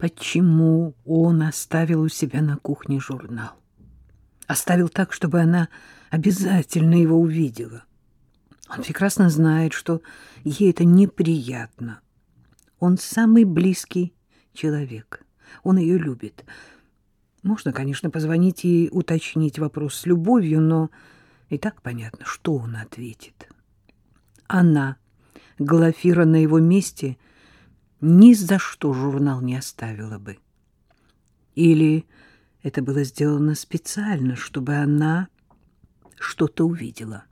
Почему он оставил у себя на кухне журнал? Оставил так, чтобы она обязательно его увидела. Он прекрасно знает, что ей это неприятно. Он самый близкий человек. Он ее любит. Можно, конечно, позвонить и уточнить вопрос с любовью, но и так понятно, что он ответит. Она, Глафира на его месте, ни за что журнал не оставила бы. Или это было сделано специально, чтобы она что-то увидела.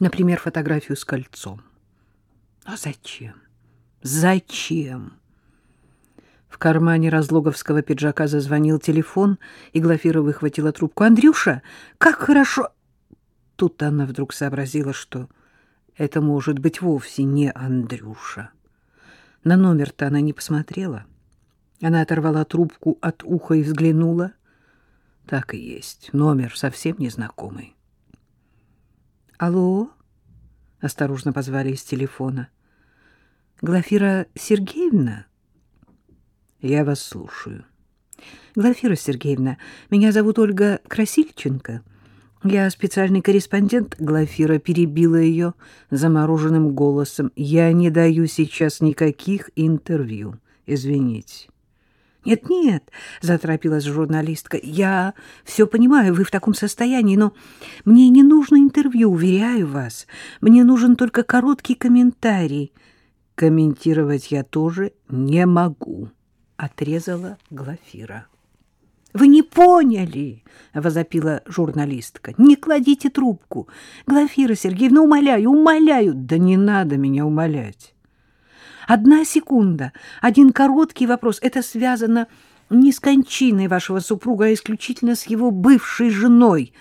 Например, фотографию с кольцом. А зачем? Зачем? В кармане разлоговского пиджака зазвонил телефон, и Глафира выхватила трубку. «Андрюша, как хорошо!» Тут она вдруг сообразила, что это может быть вовсе не Андрюша. На номер-то она не посмотрела. Она оторвала трубку от уха и взглянула. Так и есть, номер совсем незнакомый. «Алло?» — осторожно позвали из телефона. «Глафира Сергеевна?» «Я вас слушаю». «Глафира Сергеевна, меня зовут Ольга Красильченко». Я специальный корреспондент, Глафира перебила ее замороженным голосом. Я не даю сейчас никаких интервью. Извините. «Нет-нет», — заторопилась журналистка, — «я все понимаю, вы в таком состоянии, но мне не нужно интервью, уверяю вас. Мне нужен только короткий комментарий». «Комментировать я тоже не могу», — отрезала Глафира. Вы не поняли, возопила журналистка. Не кладите трубку. Глафира Сергеевна, умоляю, умоляю. Да не надо меня умолять. Одна секунда, один короткий вопрос. Это связано не с кончиной вашего супруга, а исключительно с его бывшей женой.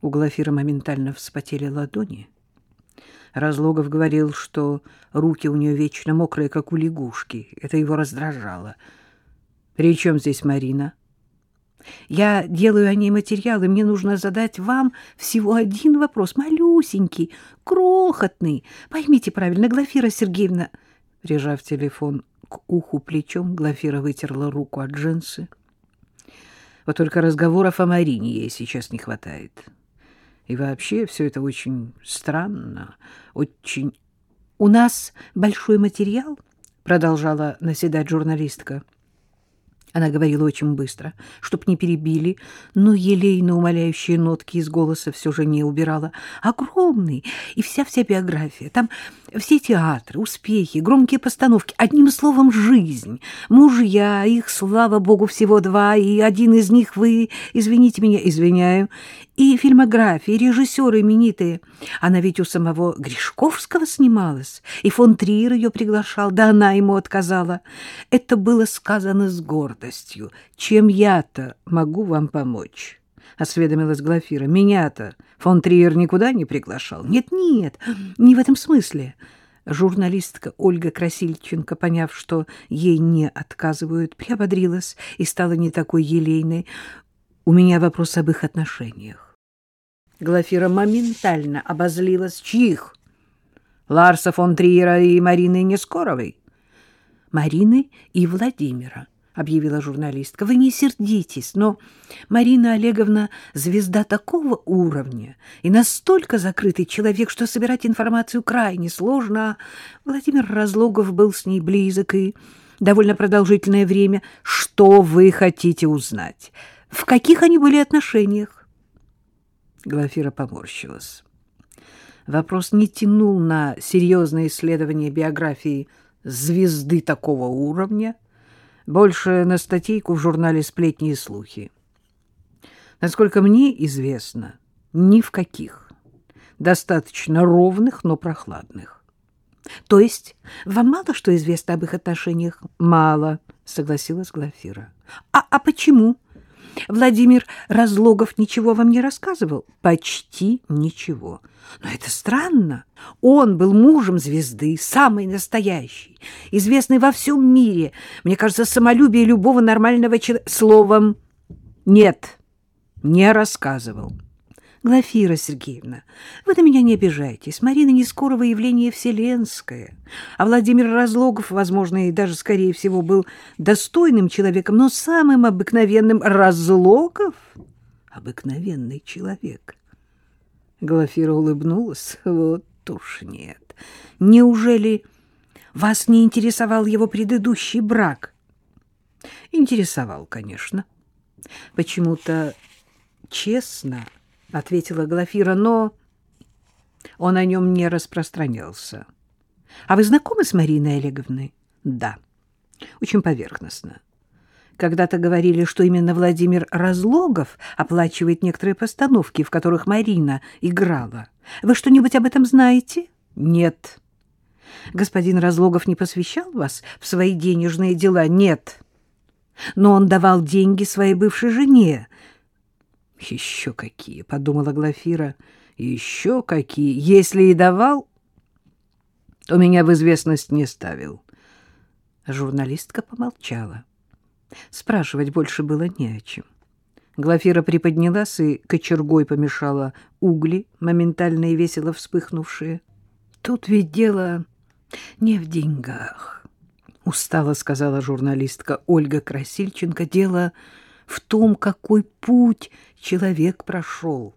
У Глафира моментально вспотели ладони. Разлогов говорил, что руки у нее вечно мокрые, как у лягушки. Это его раздражало. При чем здесь Марина? Я делаю о ней материал, и мне нужно задать вам всего один вопрос, малюсенький, крохотный. Поймите правильно, Глафира Сергеевна... Прижав телефон к уху плечом, Глафира вытерла руку от джинсы. Вот только разговоров о Марине ей сейчас не хватает. И вообще все это очень странно, очень... — У нас большой материал, — продолжала наседать журналистка. Она говорила очень быстро, чтоб не перебили, но елейно умоляющие нотки из голоса все же не убирала. Огромный, и вся-вся биография. Там все театры, успехи, громкие постановки. Одним словом, жизнь. Мужья, их, слава богу, всего два, и один из них вы, извините меня, извиняю, и фильмографии, режиссеры именитые. Она ведь у самого Гришковского снималась, и фон Триер ее приглашал, да она ему отказала. Это было сказано с гордостью. Чем я-то могу вам помочь? — осведомилась Глафира. — Меня-то фон Триер никуда не приглашал? Нет, нет, не в этом смысле. Журналистка Ольга Красильченко, поняв, что ей не отказывают, приободрилась и стала не такой елейной. У меня вопрос об их отношениях. Глафира моментально обозлилась. Чьих? Ларса фон Триера и Марины Нескоровой? Марины и Владимира, объявила журналистка. Вы не сердитесь, но Марина Олеговна звезда такого уровня и настолько закрытый человек, что собирать информацию крайне сложно. Владимир Разлогов был с ней близок и довольно продолжительное время. Что вы хотите узнать? В каких они были отношениях? Глафира поморщилась. Вопрос не тянул на серьезное исследование биографии звезды такого уровня, больше на статейку в журнале «Сплетни и слухи». Насколько мне известно, ни в каких. Достаточно ровных, но прохладных. То есть вам мало что известно об их отношениях? Мало, согласилась Глафира. А, а почему? Владимир Разлогов ничего вам не рассказывал? Почти ничего. Но это странно. Он был мужем звезды, самый настоящий, известный во всем мире. Мне кажется, самолюбие любого нормального человека. Словом, нет, не рассказывал. Глафира Сергеевна, вы на меня не обижайтесь. Марина не скорого явления вселенское. А Владимир Разлогов, возможно, и даже, скорее всего, был достойным человеком, но самым обыкновенным Разлогов — обыкновенный человек. Глафира улыбнулась. Вот уж нет. Неужели вас не интересовал его предыдущий брак? Интересовал, конечно. Почему-то честно — ответила Глафира, — но он о нем не распространялся. — А вы знакомы с Мариной Олеговной? — Да, очень поверхностно. Когда-то говорили, что именно Владимир Разлогов оплачивает некоторые постановки, в которых Марина играла. Вы что-нибудь об этом знаете? — Нет. — Господин Разлогов не посвящал вас в свои денежные дела? — Нет. Но он давал деньги своей бывшей жене, еще какие, подумала Глафира. Еще какие. Если и давал, то меня в известность не ставил. Журналистка помолчала. Спрашивать больше было не о чем. Глафира приподнялась и кочергой помешала угли, моментально и весело вспыхнувшие. Тут ведь дело не в деньгах. Устало сказала журналистка Ольга Красильченко. Дело в том, какой путь человек прошел.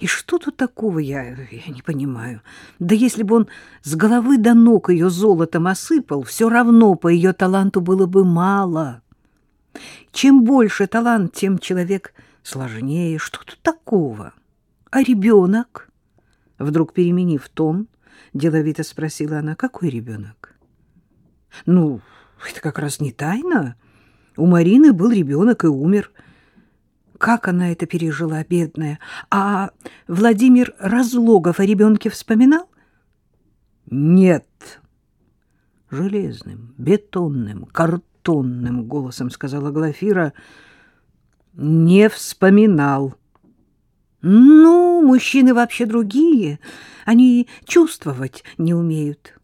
И что тут такого, я, я не понимаю. Да если бы он с головы до ног ее золотом осыпал, все равно по ее таланту было бы мало. Чем больше талант, тем человек сложнее. Что тут такого? А ребенок? Вдруг переменив тон, деловито спросила она, какой ребенок? Ну, это как раз не тайна. У Марины был ребенок и умер. Как она это пережила, бедная? А Владимир Разлогов о ребенке вспоминал? Нет. Железным, бетонным, картонным голосом сказала Глафира. Не вспоминал. Ну, мужчины вообще другие. Они чувствовать не умеют.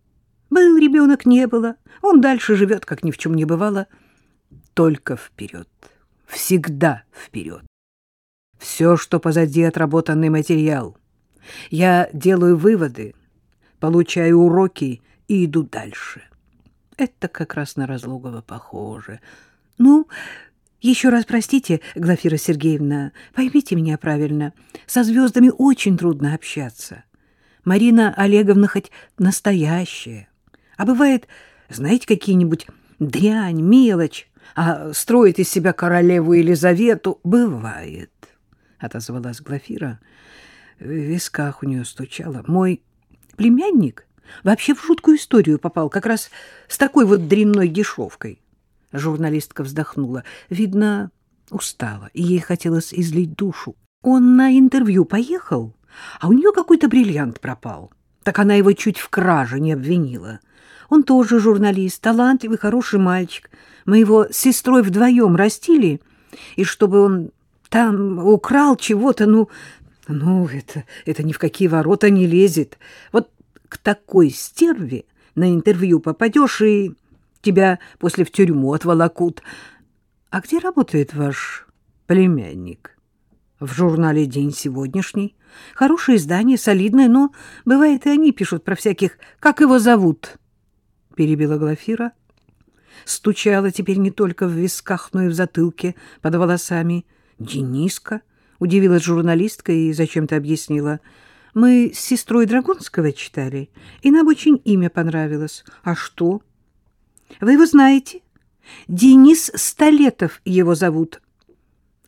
Был ребенок, не было. Он дальше живет, как ни в чем не бывало только вперед, всегда вперед. Все, что позади отработанный материал. Я делаю выводы, получаю уроки и иду дальше. Это как раз на Разлогова похоже. Ну, еще раз простите, Глафира Сергеевна, поймите меня правильно. Со звездами очень трудно общаться. Марина Олеговна хоть настоящая. А бывает, знаете, какие-нибудь дрянь, мелочь, а строит из себя королеву Елизавету бывает, — отозвалась Глафира. В висках у нее стучало. Мой племянник вообще в жуткую историю попал, как раз с такой вот дрянной дешевкой. Журналистка вздохнула. Видно, устала, и ей хотелось излить душу. Он на интервью поехал, а у нее какой-то бриллиант пропал. Так она его чуть в краже не обвинила. Он тоже журналист, талантливый, хороший мальчик. Мы его с сестрой вдвоем растили, и чтобы он там украл чего-то, ну, ну, это, это ни в какие ворота не лезет. Вот к такой стерве на интервью попадешь, и тебя после в тюрьму отволокут. А где работает ваш племянник? В журнале «День сегодняшний». Хорошее издание, солидное, но, бывает, и они пишут про всяких, как его зовут, — перебила Глафира. — стучала теперь не только в висках, но и в затылке, под волосами. «Дениска?» — удивилась журналистка и зачем-то объяснила. «Мы с сестрой Драгунского читали, и нам очень имя понравилось. А что?» «Вы его знаете? Денис Столетов его зовут.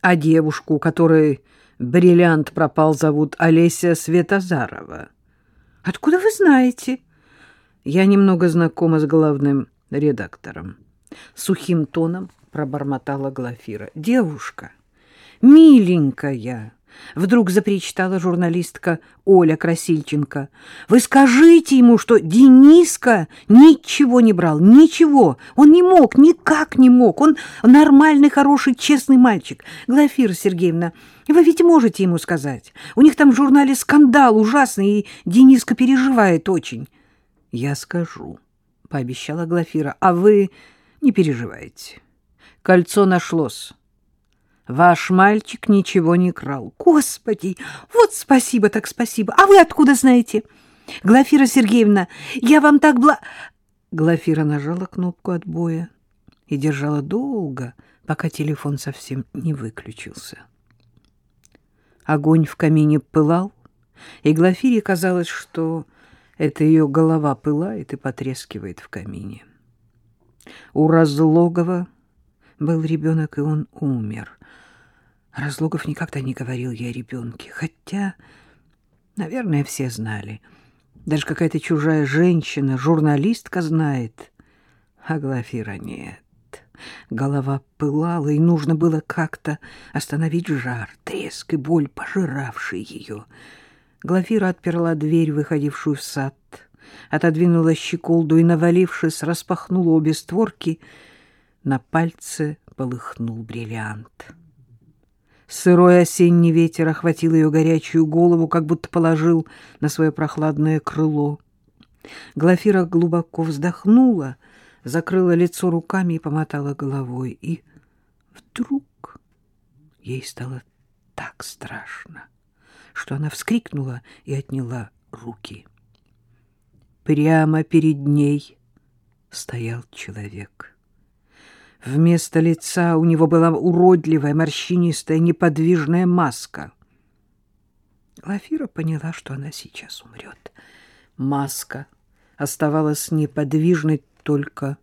А девушку, которой бриллиант пропал, зовут Олеся Светозарова. Откуда вы знаете?» «Я немного знакома с главным редактором. Сухим тоном пробормотала Глафира. «Девушка, миленькая!» Вдруг запричитала журналистка Оля Красильченко. «Вы скажите ему, что Дениска ничего не брал, ничего. Он не мог, никак не мог. Он нормальный, хороший, честный мальчик. Глафира Сергеевна, вы ведь можете ему сказать. У них там в журнале скандал ужасный, и Дениска переживает очень». «Я скажу», — пообещала Глафира. «А вы...» Не переживайте. Кольцо нашлось. Ваш мальчик ничего не крал. Господи, вот спасибо так спасибо. А вы откуда знаете? Глафира Сергеевна, я вам так бла... Глафира нажала кнопку отбоя и держала долго, пока телефон совсем не выключился. Огонь в камине пылал, и Глафире казалось, что это ее голова пылает и потрескивает в камине. У Разлогова был ребенок, и он умер. Разлогов никогда не говорил ей о ребенке, хотя, наверное, все знали. Даже какая-то чужая женщина, журналистка знает, а Глафира нет. Голова пылала, и нужно было как-то остановить жар, треск и боль, пожиравший ее. Глафира отперла дверь, выходившую в сад, отодвинула щеколду и, навалившись, распахнула обе створки. На пальце полыхнул бриллиант. Сырой осенний ветер охватил ее горячую голову, как будто положил на свое прохладное крыло. Глафира глубоко вздохнула, закрыла лицо руками и помотала головой. И вдруг ей стало так страшно, что она вскрикнула и отняла руки. Прямо перед ней стоял человек. Вместо лица у него была уродливая, морщинистая, неподвижная маска. Глафира поняла, что она сейчас умрет. Маска оставалась неподвижной, только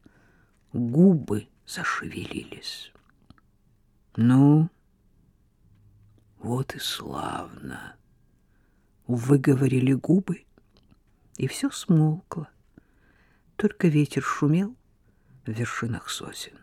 губы зашевелились. Ну, вот и славно. Выговорили губы, и все смолкло. Только ветер шумел в вершинах сосен.